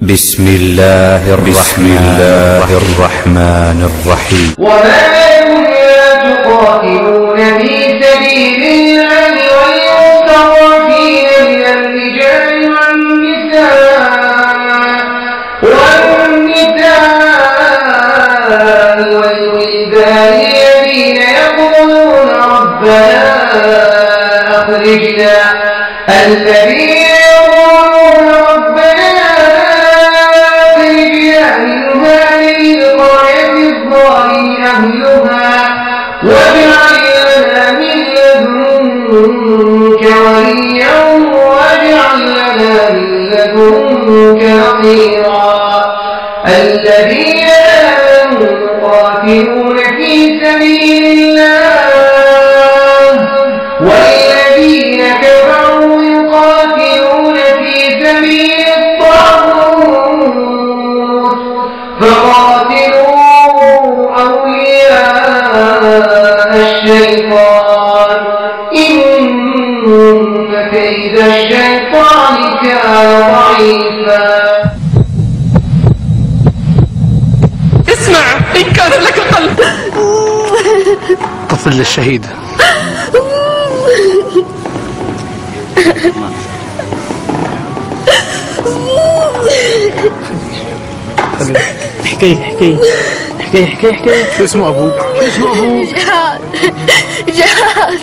بسم الله الرحمن, الله الرحمن الرحيم. وما لكم الشيطان كان ضعيفا. اسمع إن كان لك قلب طفل للشهيد. احكي احكي احكي احكي احكي شو اسمه أبوك؟ شو اسمه أبوك؟ جهاد. جهاد.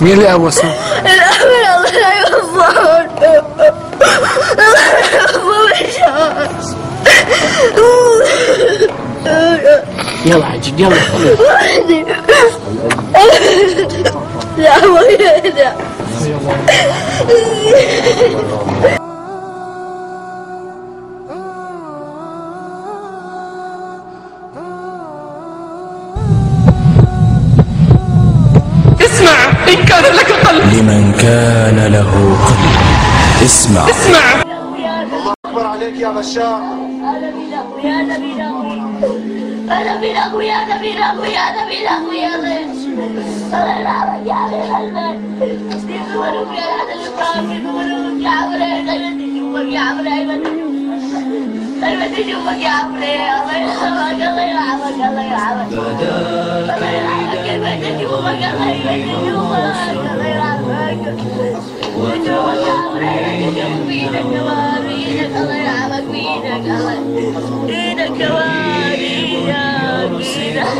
مين اللي ابوسه؟ الأمر الله لا يوفقون الله جهاد يلا عجل يلا وحدي لا ويدا له قلب اسمع. اسمع أكبر عليك يا بشار. أنا بلاك يا نبي بلاك يا نبي يا نبي يا أنا لا يا قلبي يزورك يا هذا الإسلام يزورك يا عمري عمري دايما تشوفك يا عمري الله يرحمك الله يرحمك الله يرحمك الله يرحمك كيف تشوفك الله يشوفك الله يرحمك وتشوفك يا عمري بيدك كمان بيدك الله يرحمك بيدك الله بيدك كمان بيدك بيدك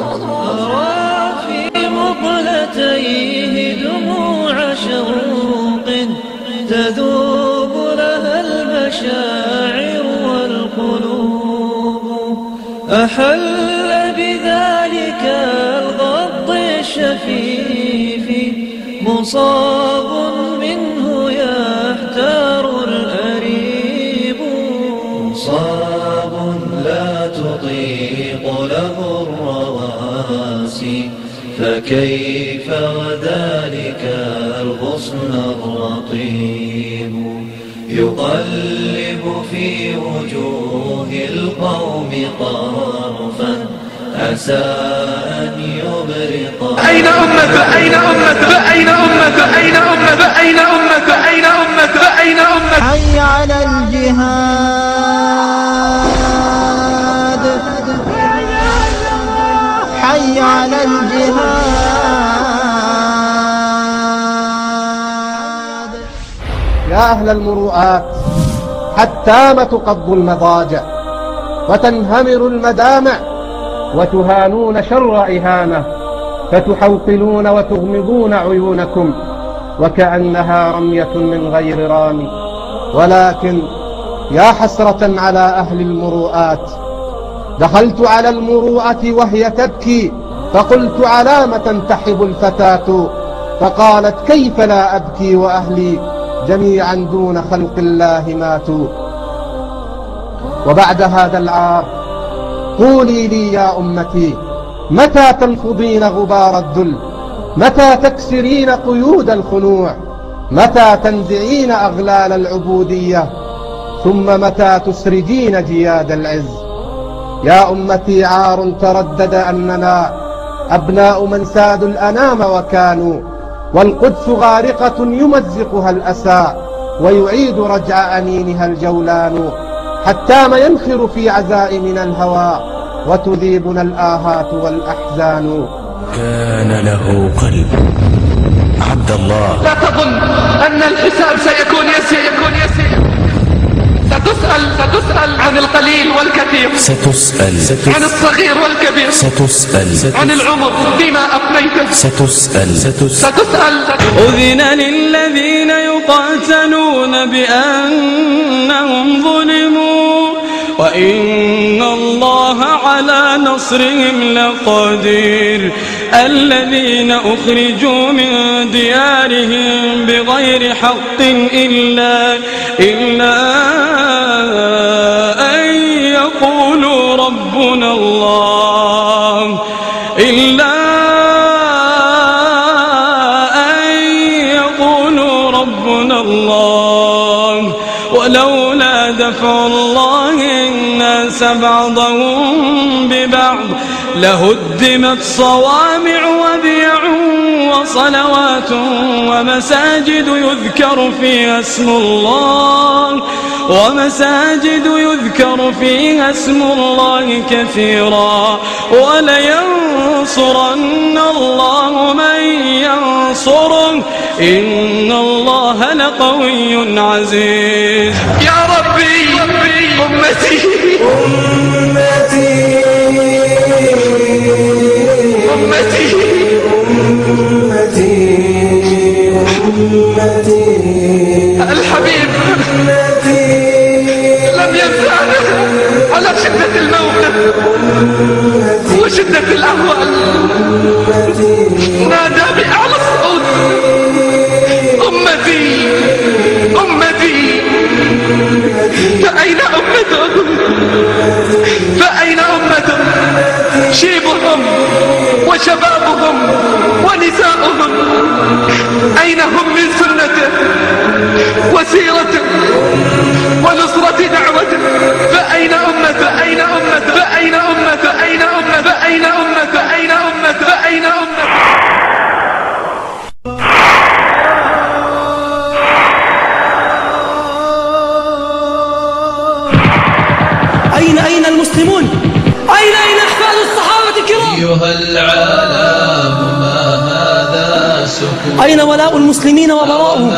في مقلتيه دموع شوق تذوب لها المشاعر والقلوب. أحل بذلك الغض الشفيف مصاب منه يحتار الأريب. مصاب لا تطيق له فكيف وذلك الغصن الرطيب يقلب في وجوه القوم طرفا عسى أن يبرق أين أمة أين أمة أين أمة أين أمة أين أمة أين أمة أين أمة حي على الجهاد. على الجهاد. يا أهل المروءات حتام تقض المضاجع وتنهمر المدامع وتهانون شر إهانة فتحوقلون وتغمضون عيونكم وكأنها رمية من غير رامي ولكن يا حسرة على أهل المروءات دخلت على المروءة وهي تبكي فقلت على ما تنتحب الفتاة فقالت كيف لا أبكي وأهلي؟ جميعا دون خلق الله ماتوا. وبعد هذا العار قولي لي يا أمتي متى تنفضين غبار الذل؟ متى تكسرين قيود الخنوع؟ متى تنزعين أغلال العبودية؟ ثم متى تسرجين جياد العز؟ يا أمتي عار تردد أننا أبناء من سادوا الأنام وكانوا والقدس غارقة يمزقها الأسى ويعيد رجع أنينها الجولان حتى ما ينخر في عزائمنا الهوى وتذيبنا الآهات والأحزان. كان له قلب. عبد الله. لا تظن أن الحساب سيكون يسير يكون يسير ستسأل ستسأل عن القليل والكثير. ستسأل. عن الصغير والكبير. ستسأل. عن العمر. فيما أفنيته ستسأل ستسأل. ستسأل. أذن للذين يقاتلون بأنهم ظلموا. وإن الله على نصرهم لقدير. الذين أخرجوا من ديارهم بغير حق إلا إلا لهدمت صوامع وبيع وصلوات ومساجد يذكر فيها اسم الله ومساجد يذكر فيها اسم الله كثيرا. ولينصرن الله من ينصره إن الله لقوي عزيز. يا ربي أمتي أمتي. الحبيب. لم ينسانا على شدة الموقف وشدة الأهوال وشبابهم ونساؤهم. أين هم من سنته؟ وسيرته أين ولاء المسلمين وبراؤهم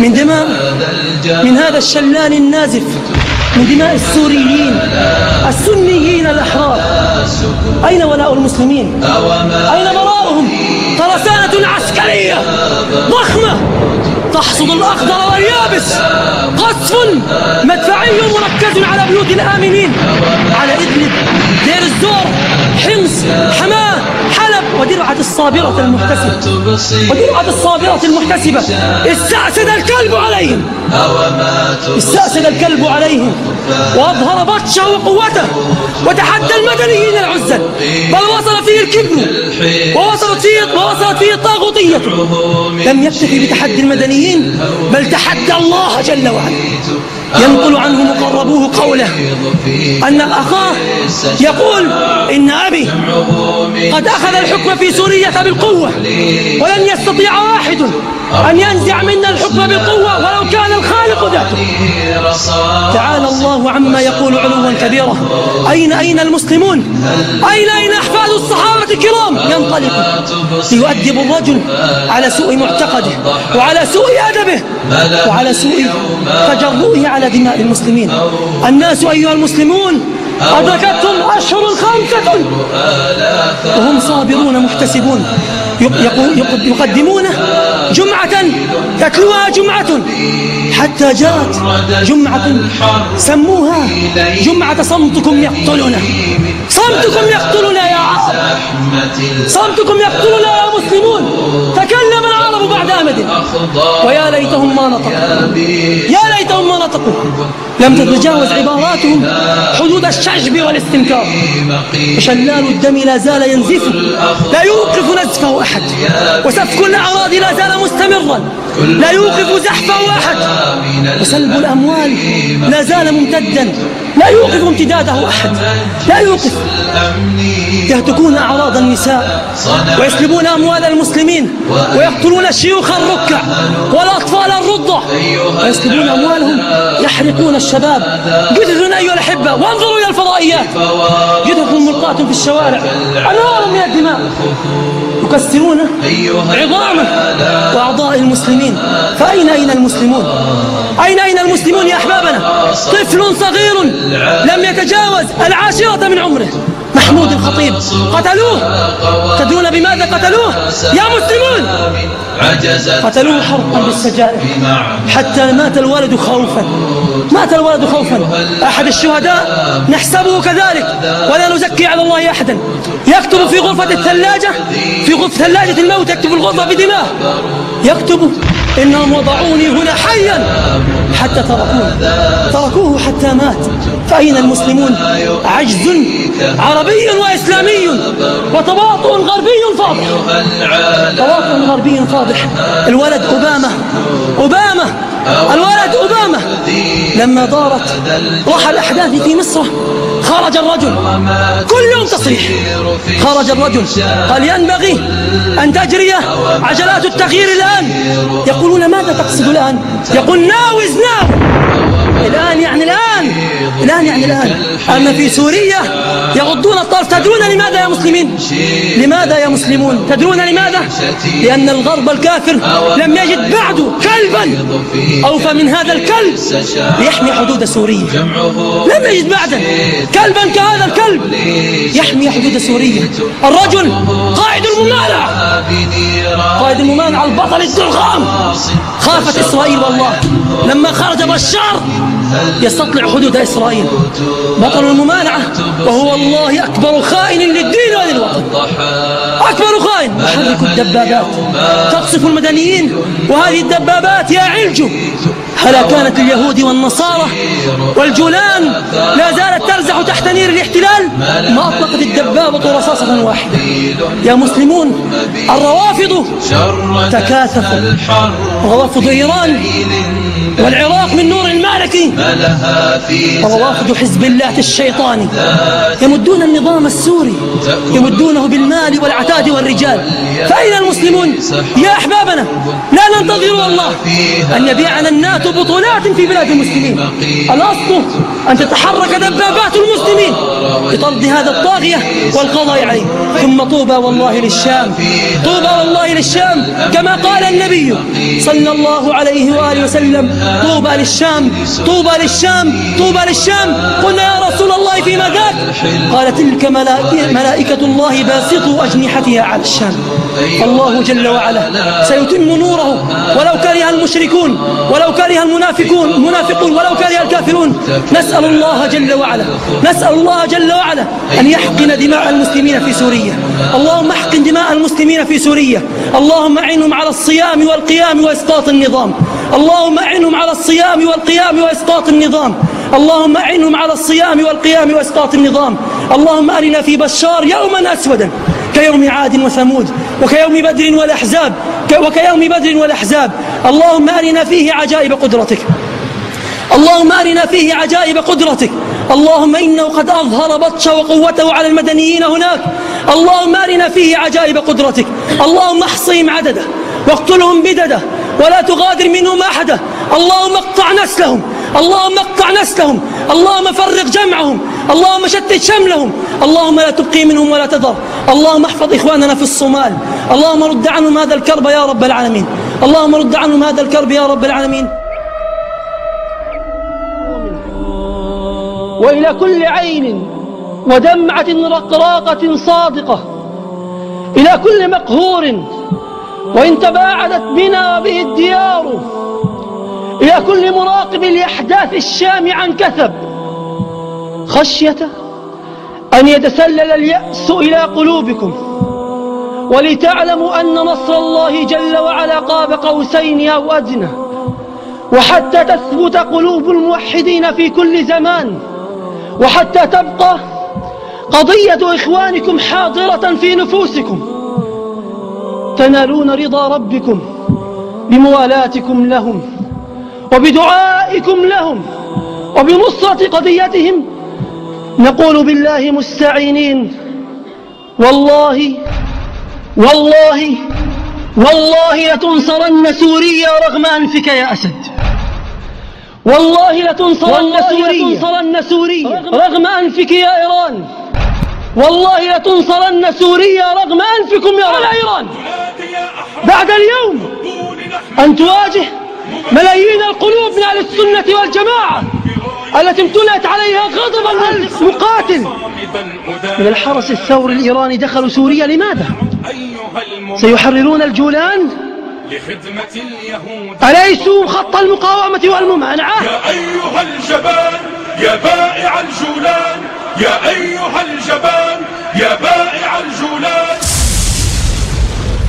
من دماء من هذا الشلال النازف. من دماء السوريين السنيين الأحرار. أين ولاء المسلمين؟ أين براؤهم ترسانة عسكرية ضخمة. تحصد الأخضر واليابس. قصف مدفعي مركز على بيوت الآمنين. على إدلب دير الزور حمص حماه ودرعة الصابرة المحتسبة. ودرعة الصابرة المحتسبة. استأسد الكلب عليهم. استأسد الكلب عليهم. وأظهر بطشه وقوته. وتحدى المدنيين العزل بل وصل فيه الكبر. ووصلت فيه ووصلت فيه الطاغوتية لم يكتفي بتحدي المدنيين بل تحدى الله جل وعلا. ينقل عنه مقربوه قوله أن أخاه يقول إن أبي قد أخذ الحكم في سوريا بالقوة ولن يستطيع واحد أن ينزع منا الحكم بالقوة ولو كان الخالق ذاته. تعالى الله عما يقول علوا كبيرا. أين أين المسلمون؟ أين أين أحفاد الصحابة الكرام؟ ينطلق ليؤدب الرجل على سوء معتقده وعلى سوء أدبه وعلى سوء تجرؤه على دماء المسلمين. الناس أيها المسلمون أدركتهم أشهر خمسة وهم صابرون محتسبون. يقدمون جمعة تتلوها جمعة. حتى جاءت جمعة سموها جمعة صمتكم يقتلنا صمتكم يقتلنا يا عرب. صمتكم يقتلنا يا مسلمون. تكلم العرب بعد أمد. ويا ليتهم ما نطقوا. يا ليتهم ما نطقوا. لم تتجاوز عباراتهم حدود الشجب والاستنكار. وشلال الدم لا زال ينزف. لا يوقف نزفه أحد. وسفك الأعراض لا زال مستمرا. لا يوقف زحفه أحد وسلب الأموال لا زال ممتدا. لا يوقف امتداده أحد. لا يوقف. يهتكون أعراض النساء ويسلبون أموال المسلمين ويقتلون الشيوخ الركع والأطفال الرضع. ويسلبون أموالهم. يحرقون الشباب. جثث أيها الأحبة. وانظروا إلى الفضائيات. جثث ملقاة في الشوارع. أنهار من الدماء. يكسرون عظامه وأعضاء المسلمين فأين أين المسلمون؟ أين أين المسلمون يا أحبابنا؟ طفل صغير لم يتجاوز العاشرة من عمره. محمود الخطيب قتلوه. تدرون بماذا قتلوه؟ يا مسلمون! قتلوه حرقا بالسجائر. حتى مات الولد خوفا. مات الولد خوفا. أحد الشهداء نحسبه كذلك. ولا نزكي على الله أحدا. يكتب في غرفة الثلاجة في غرفة ثلاجة الموت يكتب الغرفة بدماء. يكتب إنهم وضعوني هنا حيا. حتى تركوه. تركوه حتى مات. فأين المسلمون؟ عجز عربي وإسلامي وتواطؤ غربي فاضح. تواطؤ غربي فاضح. الولد أوباما. أوباما. الولد أوباما. لما دارت راح الأحداث في مصر خرج الرجل. كل يوم تصريح. خرج الرجل. قال ينبغي أن تجري عجلات التغيير الآن. يقولون ماذا تقصد الآن؟ يقول ناو از ناو الآن يعني الآن. الآن يعني الآن. أما في سوريا يغضون الطرف. تدرون لماذا يا مسلمين؟ لماذا يا مسلمون؟ تدرون لماذا؟ لأن الغرب الكافر لم يجد بعد كلبا أوفى من هذا الكلب ليحمي حدود سوريا. لم يجد بعدا كلبا كهذا الكلب يحمي حدود سوريا. الرجل قائد الممانعة قائد الممانعة البطل الدرغام. خافت إسرائيل والله. لما خرج بشار يستطلع حدود إسرائيل. بطل الممانعة وهو والله أكبر خائن للدين وللوطن أكبر خائن. محرك الدبابات. تقصف المدنيين وهذه الدبابات يا علج هلا كانت اليهود والنصارى والجولان لا زالت ترزح تحت نير الاحتلال؟ ما أطلقت الدبابة رصاصة واحدة. يا مسلمون الروافض تكاثفوا. روافض إيران والعراق من نور المالكي وروافض حزب الله الشيطاني. يمدون النظام السوري يمدونه بالمال والعتاد والرجال. فأين المسلمون؟ يا أحبابنا لا ننتظر والله أن يبيعنا الناتو بطولات في بلاد المسلمين. الأصل أن تتحرك دبابات المسلمين لطرد هذا الطاغية والقضاء عليه. ثم طوبى والله للشام. طوبى والله للشام. كما قال النبي صلى الله عليه وآله وسلم طوبى للشام طوبى للشام طوبى للشام. قلنا يا رسول الله فيما ذاك قال تلك ملائكة, الله باسطوا أجنحتها على الشام. الله جل وعلا سيتم نوره ولو كره المشركون ولو كره المنافقون المنافقون ولو كره الكافرون. نسأل الله جل وعلا نسأل الله جل وعلا أن يحقن دماء المسلمين في سوريا. اللهم احقن دماء المسلمين في سوريا. اللهم أعنهم على الصيام والقيام وإسقاط النظام. اللهم أعنهم على الصيام والقيام وإسقاط النظام. اللهم أعنهم على الصيام والقيام وإسقاط النظام. اللهم أرنا في بشار يوما أسودا كيوم عاد وثمود وكيوم بدر والأحزاب وكيوم بدر والأحزاب. اللهم أرنا فيه عجائب قدرتك. اللهم أرنا فيه عجائب قدرتك. اللهم إنه قد أظهر بطش وقوته على المدنيين هناك. اللهم أرنا فيه عجائب قدرتك. اللهم أحصهم عدده واقتلهم بدده ولا تغادر منهم أحدا اللهم اقطع نسلهم. اللهم اقطع نسلهم. اللهم فرق جمعهم. اللهم شتت شملهم. اللهم لا تبقي منهم ولا تذر. اللهم احفظ إخواننا في الصومال. اللهم رد عنهم هذا الكرب يا رب العالمين. اللهم رد عنهم هذا الكرب يا رب العالمين. وإلى كل عين ودمعة رقراقة صادقة. إلى كل مقهور. وإن تباعدت بنا وبه الديار. إلى كل مراقب لأحداث الشام عن كثب. خشية أن يتسلل اليأس إلى قلوبكم ولتعلموا أن نصر الله جل وعلا قاب قوسين أو أدنى وحتى تثبت قلوب الموحدين في كل زمان وحتى تبقى قضية إخوانكم حاضرة في نفوسكم تنالون رضا ربكم بموالاتكم لهم وبدعائكم لهم وبنصرة قضيتهم نقول بالله مستعينين. والله والله والله لتنصرن سوريا رغم أنفك يا أسد. والله لتنصرن سوريا لتنصرن سوريا رغم أنفك يا إيران. والله لتنصرن سوريا رغم أنفكم يا إيران بعد اليوم أن تواجه ملايين القلوب من أهل السنة والجماعة. التي امتلأت عليها غضبا مقاتل. من الحرس الثوري الإيراني دخلوا سوريا لماذا؟ سيحررون الجولان؟ لخدمة اليهود أليسوا خط المقاومة والممانعة؟ يا أيها الجبان يا بائع الجولان. يا أيها الجبان يا بائع الجولان.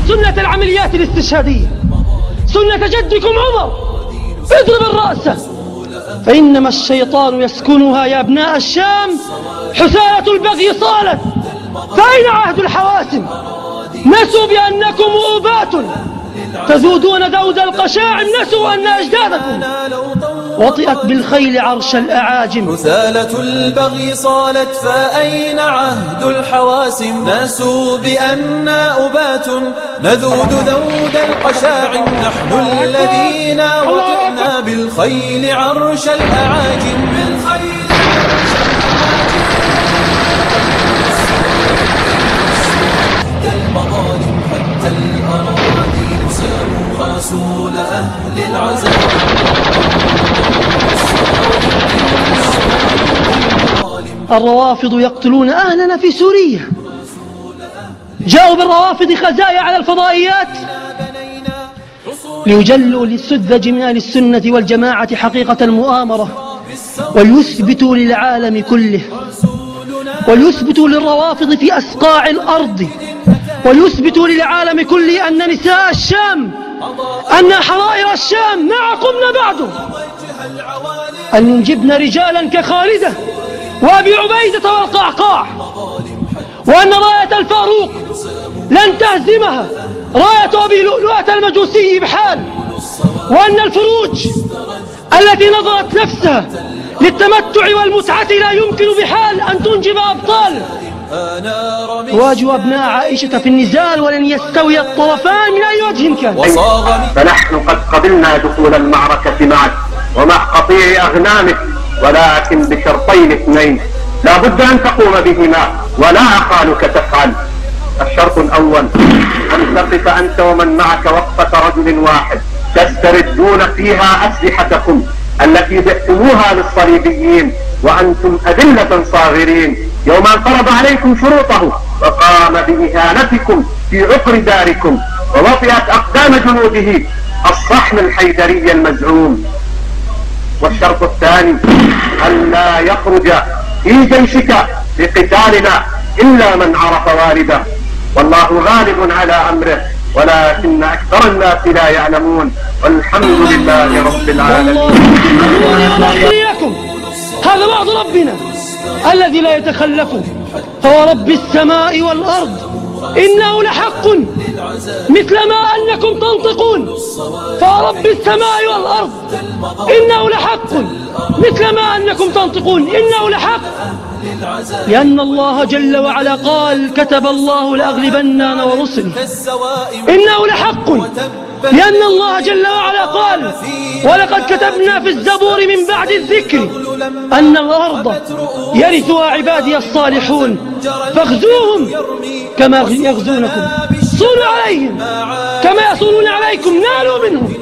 سنة العمليات الاستشهادية. سنة جدكم عمر. اضرب الرأس. فإنما الشيطان يسكنها يا أبناء الشام. حسالة البغي صالت. فأين عهد الحواسم نسوا بأنكم أوبات. تذودون ذود القشاعم نسوا أن أجدادكم. وطئت بالخيل عرش الأعاجم. رسالة البغي صالت فأين عهد الحواسم؟ ناسوا بأننا أبات. نذود ذود القشاعم نحن الذين وطئنا بالخيل عرش الأعاجم. بالخيل المظالم حتى الأراضي ساموا غاسول أهل العزاء. الروافض يقتلون أهلنا في سوريا. جاءوا بالروافض خزايا على الفضائيات ليجلوا للسذج من أهل السنة والجماعة حقيقة المؤامرة وليثبتوا للعالم كله وليثبتوا للروافض في أسقاع الأرض وليثبتوا للعالم كله أن نساء الشام أن حرائر الشام ما عقمنا بعده. أن ينجبن رجالا كخالدة وأبي عبيدة والقعقاع. وأن راية الفاروق لن تهزمها. راية أبي لؤلؤة المجوسي بحال. وأن الفروج التي نظرت نفسها للتمتع والمتعة لا يمكن بحال أن تنجب أبطال. واجه أبناء عائشة في النزال ولن يستوي الطرفان من أي وجه كان فنحن قد قبلنا دخول المعركة معك ومع قطيع أغنامك ولكن بشرطين اثنين. لا بد أن تقوم بهما ولا أخالك تفعل. الشرط الأول أن تقف أنت ومن معك وقفة رجل واحد تستردون فيها أسلحتكم التي بعتموها للصليبيين وأنتم أذلة صاغرين. يوم فرض عليكم شروطه وقام بإهانتكم في عقر داركم ووطئت أقدام جنوده الصحن الحيدري المزعوم. والشرط الثاني أن لا يخرج في جيشك لقتالنا إلا من عرف والده. والله غالب على أمره ولكن أكثر الناس لا يعلمون. والحمد لله رب العالمين. هذا وعد ربنا الذي لا يتخلف هو رب السماء والأرض. إنه لحق. مثل ما أنكم تنطقون. فرب السماء والأرض. إنه لحق. مثل ما أنكم تنطقون. إنه لحق. لأن الله جل وعلا قال كتب الله لأغلبن أنا ورسلي إنه لحق. لأن الله جل وعلا قال ولقد كتبنا في الزبور من بعد الذكر أن الأرض يرثها عبادي الصالحون فاغزوهم كما يغزونكم. صولوا عليهم كما يصولون عليكم نالوا منهم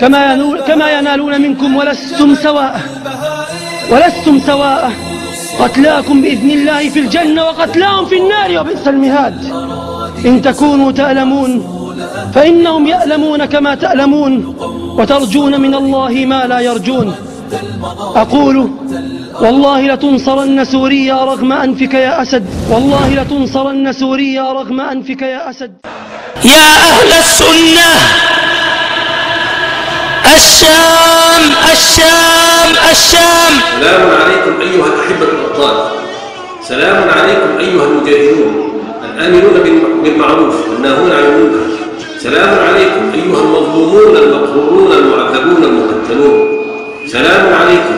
كما, كما ينالون منكم ولستم سواء ولستم سواء. قتلاكم بإذن الله في الجنة وقتلاهم في النار وبئس المهاد. إن تكونوا تألمون فإنهم يألمون كما تألمون وترجون من الله ما لا يرجون. أقول والله لتنصرن سوريا رغم أنفك يا أسد. والله لتنصرن سوريا رغم أنفك يا أسد. يا أهل السنة الشام الشام الشام. سلام عليكم أيها الأحبة الأبطال. سلام عليكم أيها المجاهدون الآمرون بالمعروف والناهون عن المنكر. سلام عليكم أيها المظلومون المقهورون المعذبون المقتلون. سلام عليكم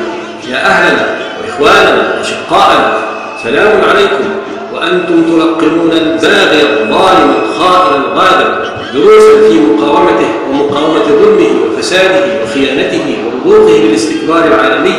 يا أهلنا وإخواننا وأشقاءنا سلام عليكم وأنتم تلقنون الباغي الظالم الخائن الغادر دروسا في مقاومته ومقاومة ظلمه وفساده وخيانته ورضوخه بالاستكبار العالمي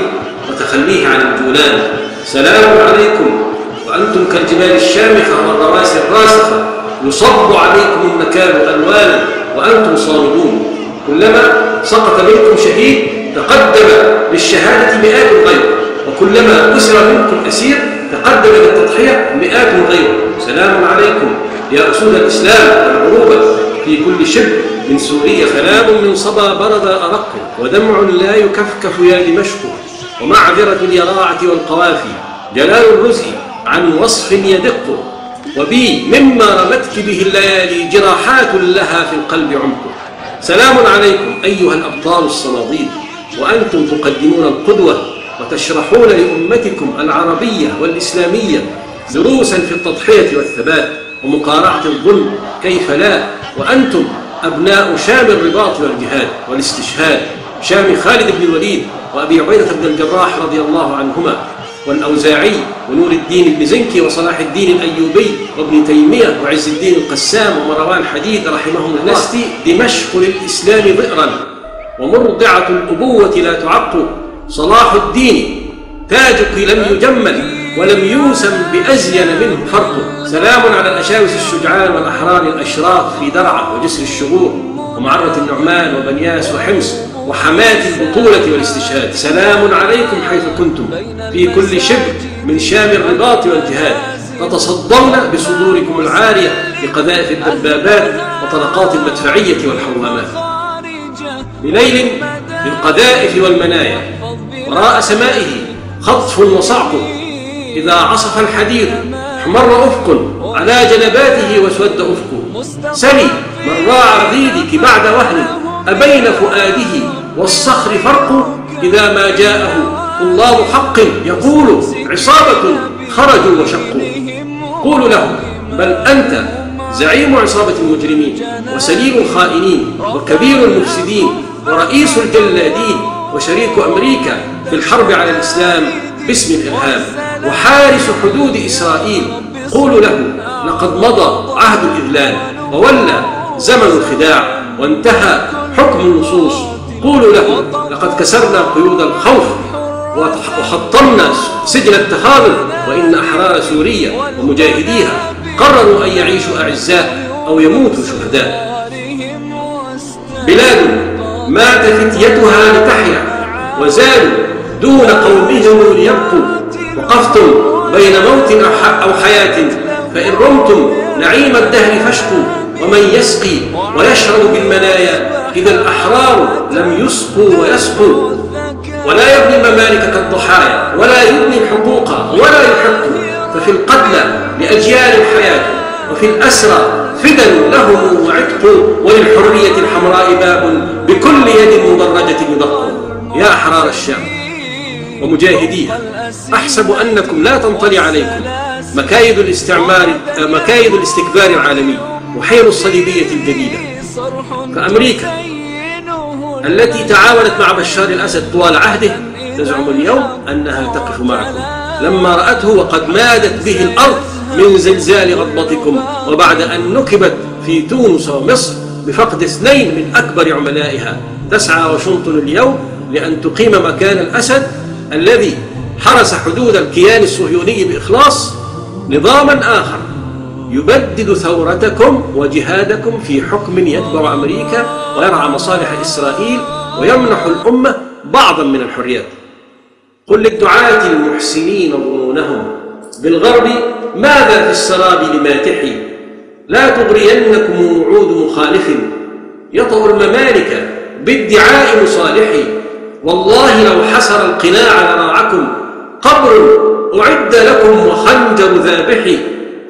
وتخليه عن الجولان. سلام عليكم وأنتم كالجبال الشامخة والرواسي الراسخة. يصب عليكم النكال ألوانا وأنتم صامدون. كلما سقط منكم شهيد تقدم للشهادة مئات غيره وكلما أسر منكم أسير تقدم للتضحية مئات غيره سلام عليكم يا أسود الإسلام والعروبة في كل شبر من سوريا سلام من صبا برد أرق ودمع لا يكفكف يا دمشق. ومعذرة اليراعة والقوافي جلال الرزق عن وصف يدق. وبي مما رمتك به الليالي جراحات لها في القلب عمق. سلام عليكم أيها الأبطال الصناديد وأنتم تقدمون القدوة وتشرحون لأمتكم العربية والإسلامية دروسا في التضحية والثبات ومقارعة الظلم كيف لا؟ وأنتم أبناء شام الرباط والجهاد والاستشهاد شام خالد بن الوليد وأبي عبيدة بن الجراح رضي الله عنهما والأوزاعي ونور الدين بن زنكي وصلاح الدين الأيوبي وابن تيمية وعز الدين القسام ومروان حديد رحمهم الله لست دمشق للإسلام ضئرا. ومرضعة الأبوة لا تعق. صلاح الدين تاجك لم يجمل ولم يوسم بأزين منه فرق سلام على الأشاوس الشجعان والأحرار الأشراف في درعا وجسر الشغور ومعرة النعمان وبنياس وحمص وحماة البطولة والاستشهاد. سلام عليكم حيث كنتم في كل شبر من شام الرباط والجهاد. تتصدون بصدوركم العارية بقذائف الدبابات وطلقات المدفعية والحوامات. بليل للقذائف والمنايا وراء سمائه خطف وصعق. إذا عصف الحديد احمر أفق على جنباته واسود أفق. سلي من راع رغيدك بعد وهن أبين فؤاده والصخر فرق. إذا ما جاءه طلاب حق يقول عصابة خرجوا وشقوا. قولوا له بل أنت زعيم عصابة المجرمين وسليم الخائنين وكبير المفسدين. ورئيس الجلادين وشريك أمريكا في الحرب على الإسلام باسم الإرهاب. وحارس حدود إسرائيل قولوا له لقد مضى عهد الإذلال وولى زمن الخداع وانتهى حكم النصوص. قولوا له لقد كسرنا قيود الخوف وحطمنا سجن التخاذل وإن أحرار سوريا ومجاهديها قرروا أن يعيشوا أعزاء أو يموتوا شهداء. بلاد مات فتيتها لتحيا وزالوا دون قومهم ليبقوا. وقفتم بين موت أو حياة فإن رمتم نعيم الدهر فاشقوا ومن يسقي ويشرب بالمنايا إذا الأحرار لم يسقوا ويسقوا. ولا يبني الممالك كالضحايا ولا يبني الحقوق ولا يحق. ففي القتلى لأجيال الحياة وفي الأسرى فدا لهم وعتق وللحرية الحمراء باب بكل يد مدرجة يدق. يا أحرار الشام ومجاهديها أحسب أنكم لا تنطلي عليكم مكايد الاستعمار مكايد الاستكبار العالمي وحيل الصليبية الجديدة. فأمريكا التي تعاونت مع بشار الأسد طوال عهده تزعم اليوم أنها تقف معكم. لما رأته وقد مادت به الأرض من زلزال غضبتكم وبعد أن نكبت في تونس ومصر بفقد اثنين من أكبر عملائها. تسعى واشنطن اليوم لأن تقيم مكان الأسد الذي حرس حدود الكيان الصهيوني بإخلاص نظاما آخر. يبدد ثورتكم وجهادكم في حكم يتبع أمريكا ويرعى مصالح إسرائيل ويمنح الأمة بعضا من الحريات. قل للدعاة المحسنين ظنونهم بالغرب ماذا في السراب لماتحي؟ لا تغرينكم وعود مخالف. يطأ الممالك بادعاء مصالحي. والله لو حسر القناع لراعكم قبر أعد لكم وخنجر ذابح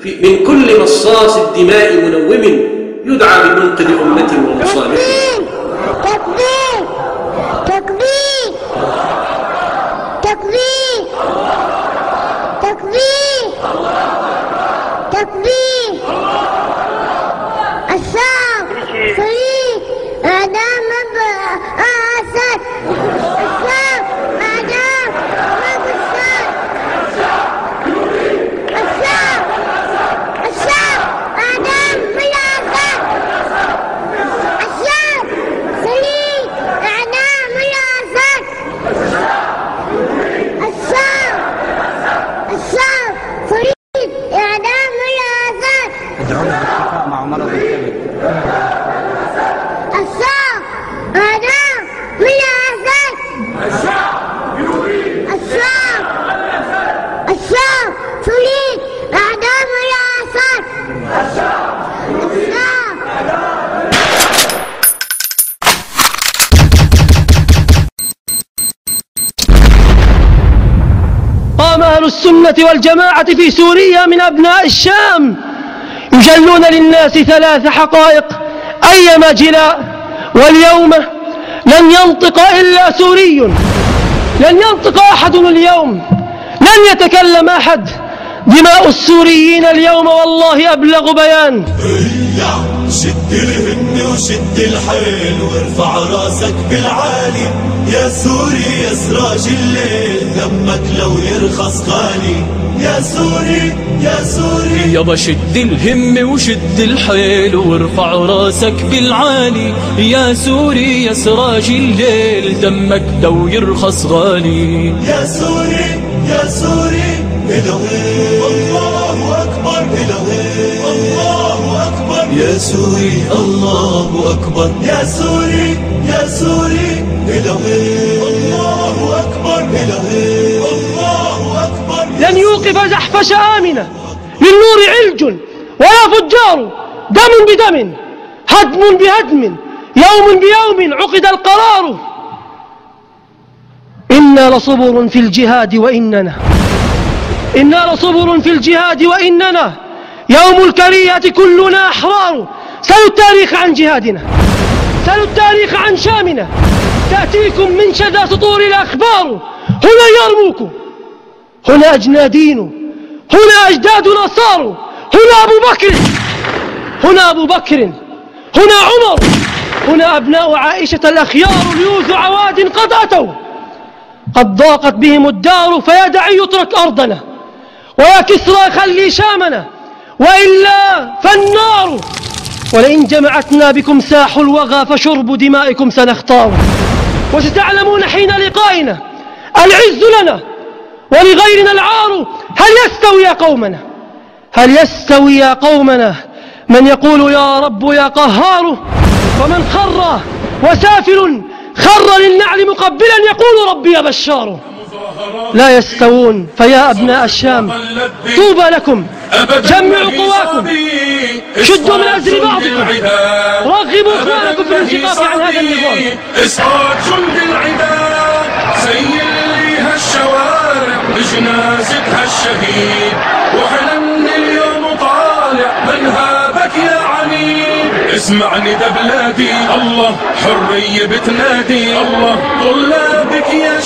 من كل مصاص الدماء منوم يدعى بمنقذ أمة ومصالح. قام أهل السنة والجماعة في سوريا من أبناء الشام يجلون للناس ثلاث حقائق. أيما جلاء واليوم لن ينطق إلا سوري. لن ينطق أحد اليوم. لن يتكلم أحد. دماء السوريين اليوم والله أبلغ بيان. وشد الحيل وارفع راسك بالعالي. يا سوري يا سراج الليل دمك لو يرخص غالي. يا سوري يا سوري. يابا شد الهم وشد الحيل وارفع راسك بالعالي. يا سوري يا سراج الليل دمك لو يرخص غالي. يا سوري يا سوري. إلهي الله أكبر إلهي. يا سوري الله أكبر. يا سوري يا سوري. إلهي الله أكبر. إلهي الله أكبر. لن يوقف زحف آمنة للنور علج ولا فجار. دم بدم هدم بهدم. يوم بيوم عقد القرار. إنا لصبر في الجهاد وإننا. إنا لصبر في الجهاد وإننا. يوم الكريهة كلنا أحرار. سلوا التاريخ عن جهادنا. سلوا التاريخ عن شامنا. تأتيكم من شذا سطور الأخبار. هنا يرموك. هنا أجنادين. هنا أجدادنا صاروا هنا أبو بكر. هنا أبو بكر. هنا عمر. هنا أبناء عائشة الأخيار. ليوث عواد قد أتوا. قد ضاقت بهم الدار فيا دعي يترك أرضنا. ويا كسرى خلي شامنا. وإلا فالنار. ولئن جمعتنا بكم ساح الوغى فشرب دمائكم سنختار. وستعلمون حين لقائنا العز لنا ولغيرنا العار. هل يستوي يا قومنا؟ هل يستوي يا قومنا؟ من يقول يا رب يا قهار. ومن خر وسافل خر للنعل مقبلا يقول ربي بشار. لا يستوون. فيا أبناء الشام طوبى لكم جمعوا قواكم شدوا من أزر بعضكم رغبوا إخوانكم في الانشقاق عن هذا النظام. إسقاط جند العداد سيل ليها الشوارع بجنازتها الشهيد. وحلم اليوم طالع من هابك يا عنيد. اسمعني ده بلادي الله حرية بتنادي الله طلابك يا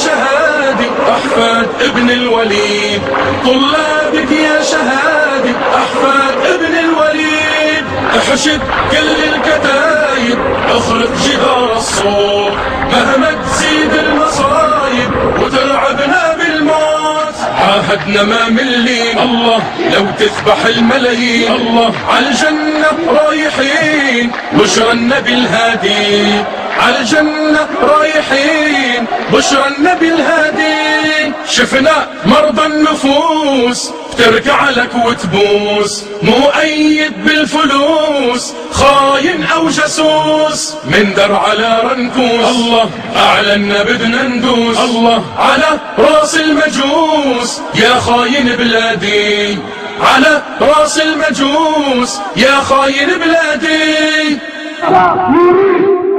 شهادي أحفاد ابن الوليد. طلابك يا شهادي أحفاد ابن الوليد. أحشد كل الكتايب اخرق جدار الصوت. مهما تزيد المصايب وترعبنا بالموت. عاهدنا ما ملي الله لو تذبح الملايين. الله عالجنة رايحين. بشرى النبي الهادي. عالجنة رايحين. بشرى النبي الهادي. شفنا مرضى النفوس. تركع لك وتبوس. مؤيد بالفلوس. خاين أو جاسوس. من در على رنكوس. الله. اعلنا بدنا ندوس الله. على راس المجوس. يا خاين بلادي. على راس المجوس. يا خاين بلادي.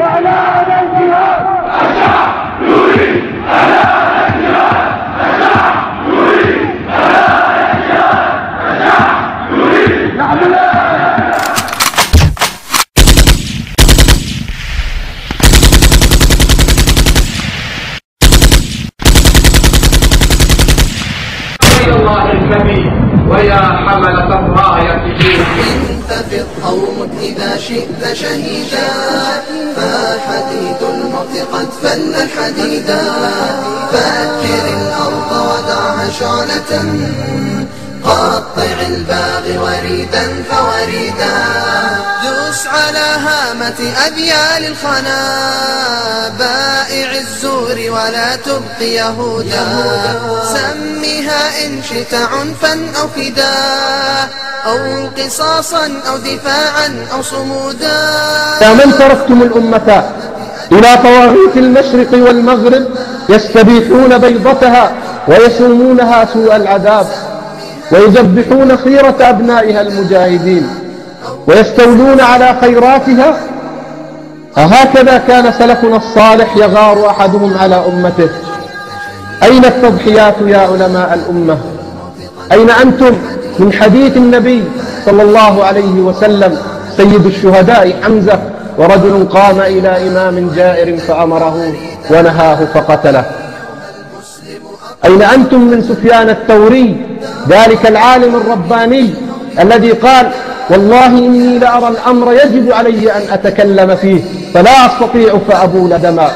إعلان الجهاد. الشعب يريد وريدا فوريدا. دوس على هامة أبيال الخنا. بائع الزور ولا تبقي يهودا. سمها إن شئت عنفا أو فداء أو قصاصا أو دفاعا أو صمودا. يا من تركتم الأمة إلى طواغيت المشرق والمغرب يستبيحون بيضتها ويسومونها سوء العذاب. ويذبحون خيرة أبنائها المجاهدين ويستولون على خيراتها؟ أهكذا كان سلفنا الصالح يغار أحدهم على أمته. أين التضحيات يا علماء الأمة؟ أين أنتم من حديث النبي صلى الله عليه وسلم سيد الشهداء حمزة ورجل قام إلى إمام جائر فأمره ونهاه فقتله؟ أين أنتم من سفيان الثوري ذلك العالم الرباني الذي قال والله إني لأرى الأمر يجب علي أن أتكلم فيه فلا أستطيع فأبول دما.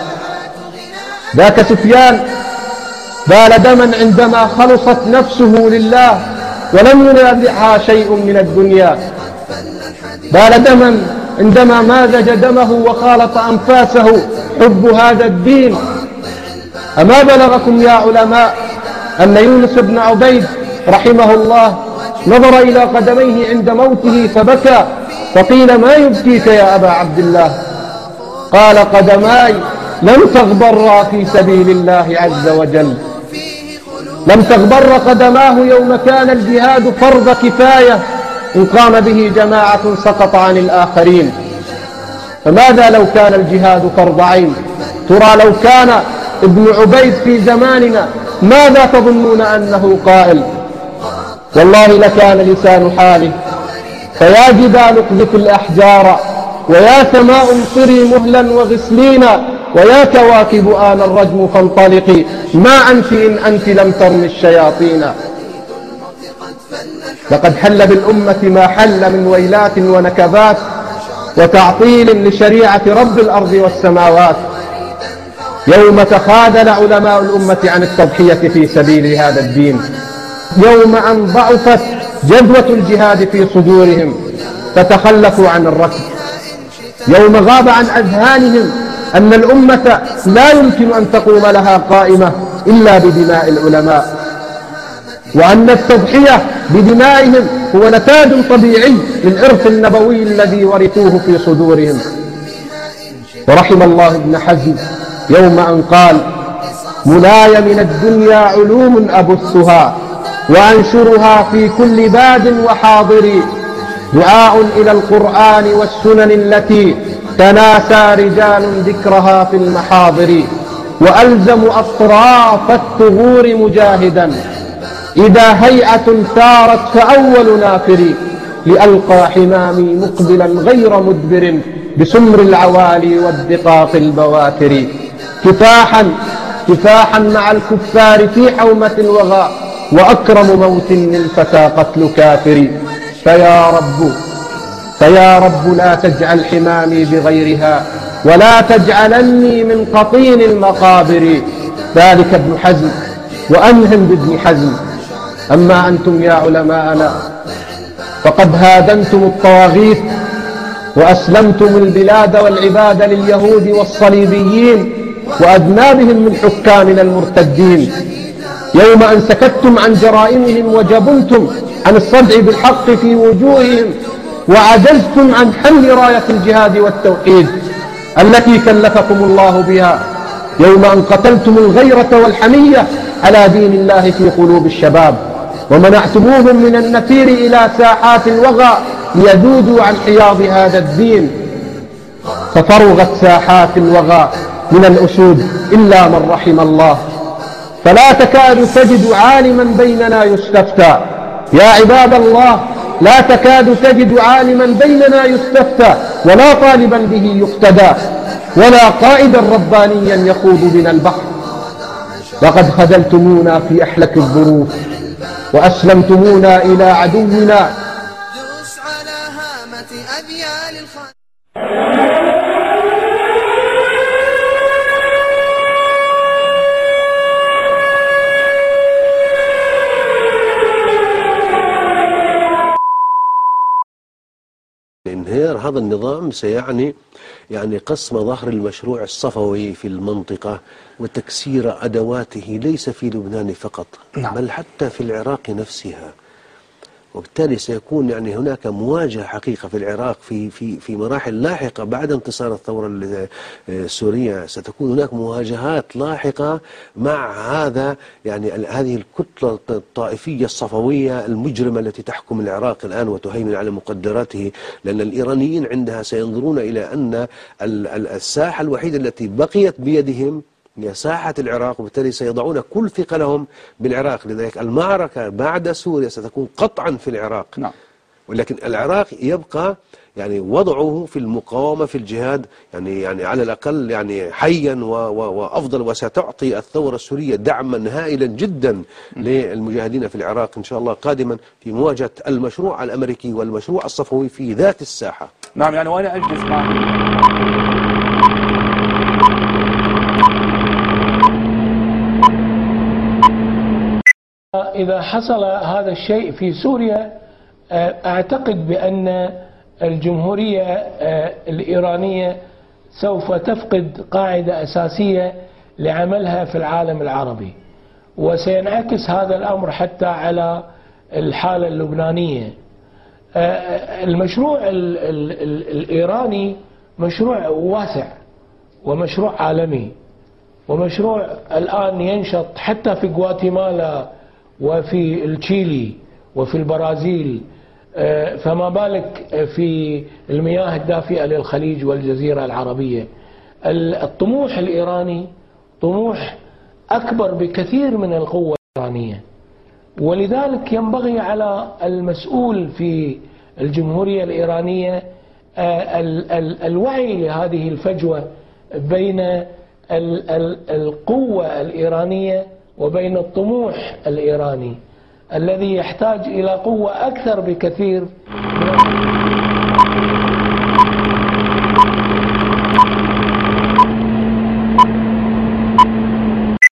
ذاك سفيان بال دما عندما خلصت نفسه لله ولم ينازعها شيء من الدنيا. بال دما عندما مازج دمه وخالط أنفاسه حب هذا الدين. أما بلغكم يا علماء أن يونس بن عبيد رحمه الله نظر إلى قدميه عند موته فبكى فقيل ما يبكيك يا أبا عبد الله؟ قال قدماي لم تغبرا في سبيل الله عز وجل. لم تغبر قدماه يوم كان الجهاد فرض كفاية إن قام به جماعة سقط عن الآخرين. فماذا لو كان الجهاد فرض عين؟ ترى لو كان ابن عبيد في زماننا ماذا تظنون أنه قائل؟ والله لكان لسان حاله. فيا جبال اقذف الأحجار ويا سماء امطري مهلا وغسلينا ويا كواكب آن الرجم فانطلقي. ما أنت إن أنت لم ترمي الشياطين. لقد حل بالأمة ما حل من ويلات ونكبات وتعطيل لشريعة رب الأرض والسماوات. يوم تخاذل علماء الأمة عن التضحية في سبيل هذا الدين. يوم أن ضعفت جدوة الجهاد في صدورهم فتخلفوا عن الركب. يوم غاب عن أذهانهم أن الأمة لا يمكن أن تقوم لها قائمة إلا بدماء العلماء. وأن التضحية بدمائهم هو نتاج طبيعي للإرث النبوي الذي ورثوه في صدورهم. ورحم الله ابن حزم يوم أن قال ملاي من الدنيا علوم أبثها وأنشرها في كل باد وحاضر. دعاء إلى القرآن والسنن التي تناسى رجال ذكرها في المحاضر. وألزم أطراف الثغور مجاهدا. إذا هيئة ثارت فأول نافري لألقى حمامي مقبلا غير مدبر بسمر العوالي والدقاق البواتر كفاحا كفاحا مع الكفار في حومة الوغى. وأكرم موت للفتى قتل كافر. فيا رب فيا رب لا تجعل حمامي بغيرها ولا تجعلني من قطين المقابر. ذلك ابن حزم وأنهم بابن حزم. أما أنتم يا علماءنا فقد هادنتم الطواغيت وأسلمتم البلاد والعباد لليهود والصليبيين وأذنابهم من حكامنا المرتدين. يوم أن سكتتم عن جرائمهم وجبنتم عن الصدع بالحق في وجوههم وعجزتم عن حمل راية الجهاد والتوحيد التي كلفكم الله بها يوم أن قتلتم الغيرة والحمية على دين الله في قلوب الشباب ومنعتموهم من النفير إلى ساحات الوغى ليذودوا عن حياض هذا الدين ففرغت ساحات الوغى من الأسود إلا من رحم الله فلا تكاد تجد عالما بيننا يستفتى. يا عباد الله لا تكاد تجد عالما بيننا يستفتى ولا طالبا به يقتدى ولا قائدا ربانيا يخوض بنا البحر. لقد خذلتمونا في أحلك الظروف وأسلمتمونا إلى عدونا هذا النظام سيعني يعني قسم ظهر المشروع الصفوي في المنطقة وتكسير أدواته ليس في لبنان فقط نعم. بل حتى في العراق نفسها وبالتالي سيكون يعني هناك مواجهة حقيقة في العراق في في في مراحل لاحقة بعد انتصار الثورة ال- السورية. ستكون هناك مواجهات لاحقة مع هذا يعني هذه الكتلة الطائفية الصفوية المجرمة التي تحكم العراق الآن وتهيمن على مقدراته لأن الإيرانيين عندها سينظرون إلى أن ال- ال- الساحة الوحيدة التي بقيت بيدهم هي ساحة العراق وبالتالي سيضعون كل ثقلهم بالعراق. لذلك المعركة بعد سوريا ستكون قطعا في العراق. نعم. ولكن العراق يبقى يعني وضعه في المقاومة في الجهاد يعني يعني على الأقل يعني حيا و و وأفضل وستعطي الثورة السورية دعما هائلا جدا للمجاهدين في العراق إن شاء الله قادما في مواجهة المشروع الأمريكي والمشروع الصفوي في ذات الساحة. نعم يعني وأنا أجلس معك. إذا حصل هذا الشيء في سوريا آه، أعتقد بأن الجمهورية آه، الإيرانية سوف تفقد قاعدة أساسية لعملها في العالم العربي. وسينعكس هذا الأمر حتى على الحالة اللبنانية. آه، المشروع ال- ال- ال- الإيراني مشروع واسع ومشروع عالمي ومشروع الآن ينشط حتى في غواتيمالا وفي التشيلي وفي البرازيل آه، فما بالك في المياه الدافئة للخليج والجزيرة العربية. ال- الطموح الإيراني طموح أكبر بكثير من القوة الإيرانية. ولذلك ينبغي على المسؤول في الجمهورية الإيرانية آه، ال- ال- الوعي لهذه الفجوة بين ال- ال- القوة الإيرانية وبين الطموح الإيراني الذي يحتاج إلى قوة أكثر بكثير من